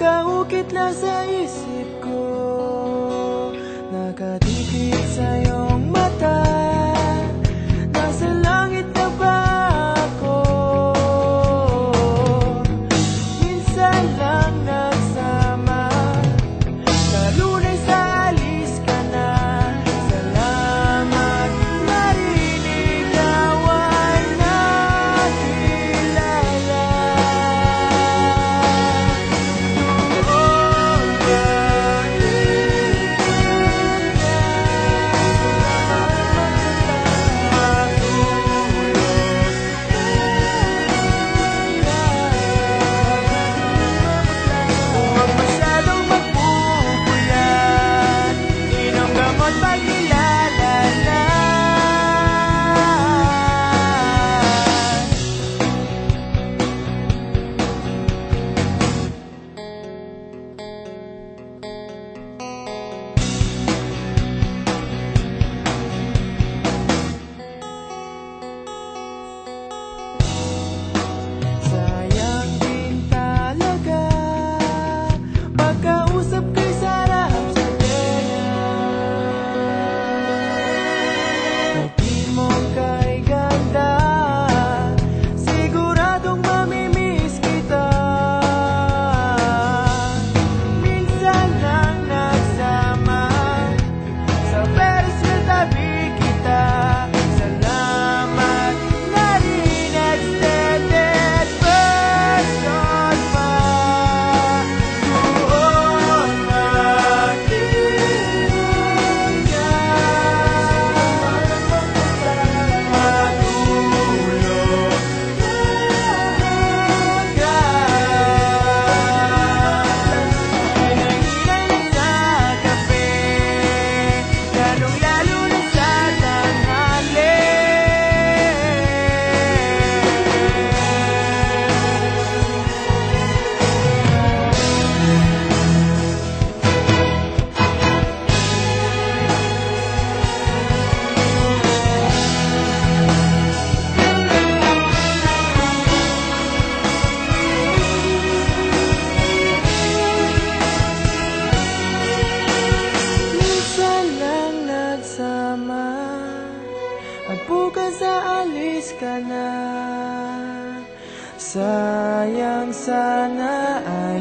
ikaw kitla sa isip kasama At bukas aalis ka na. Sayang sana ay